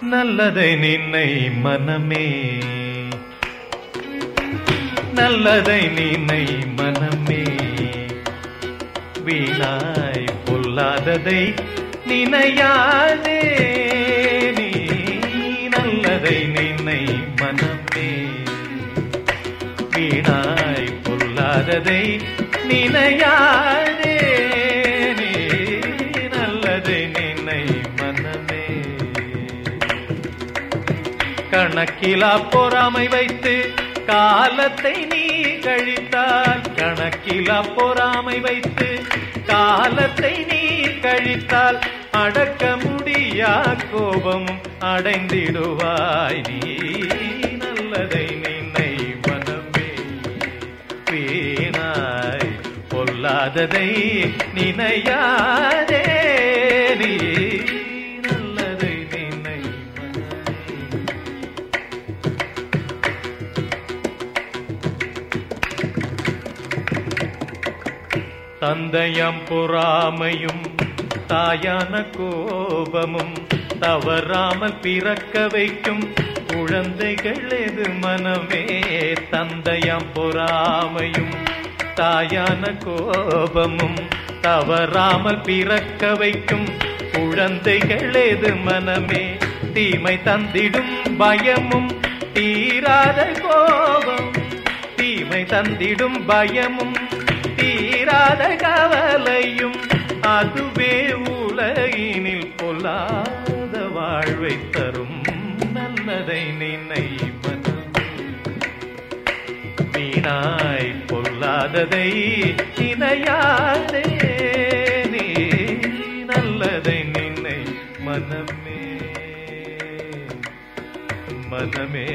நல்லதை நின்னை மனமே. நல்லதை நின்னை மனமே. வீணாய் பொல்லாததை நினையாதே. நீ நல்லதை நின்னை மனமே. வீணாய் பொல்லாததை நினையாதே. கணக்கிலா பொறாமை வைத்து காலத்தை நீ கழித்தால். கணக்கிலா பொறாமை வைத்து காலத்தை நீ கழித்தால். அடக்க முடியா கோபம் அடைந்திடுவாய் நீ. நல்லதை நினை மனமே வீணாய் பொல்லாததை நினையாதே நீ. தந்தையம் பொறாமையும் தாயான கோபமும் தவறாமல் பிறக்க வைக்கும் குழந்தைகள் எது மனமே? தந்தையம் பொறாமையும் தாயான கோபமும் தவறாமல் பிறக்க வைக்கும் குழந்தைகள் எது மனமே? தீமை தந்திடும் பயமும் தீராத கோபம் தீமை தந்திடும் பயமும் தீராத கவலையும் அதுவே உலகினில் பொல்லாத வாழ்வை தரும் நல்லதை நினை வீணாய் பொல்லாததை இணையாதே நீ நல்லதை நினை மனமே மனமே.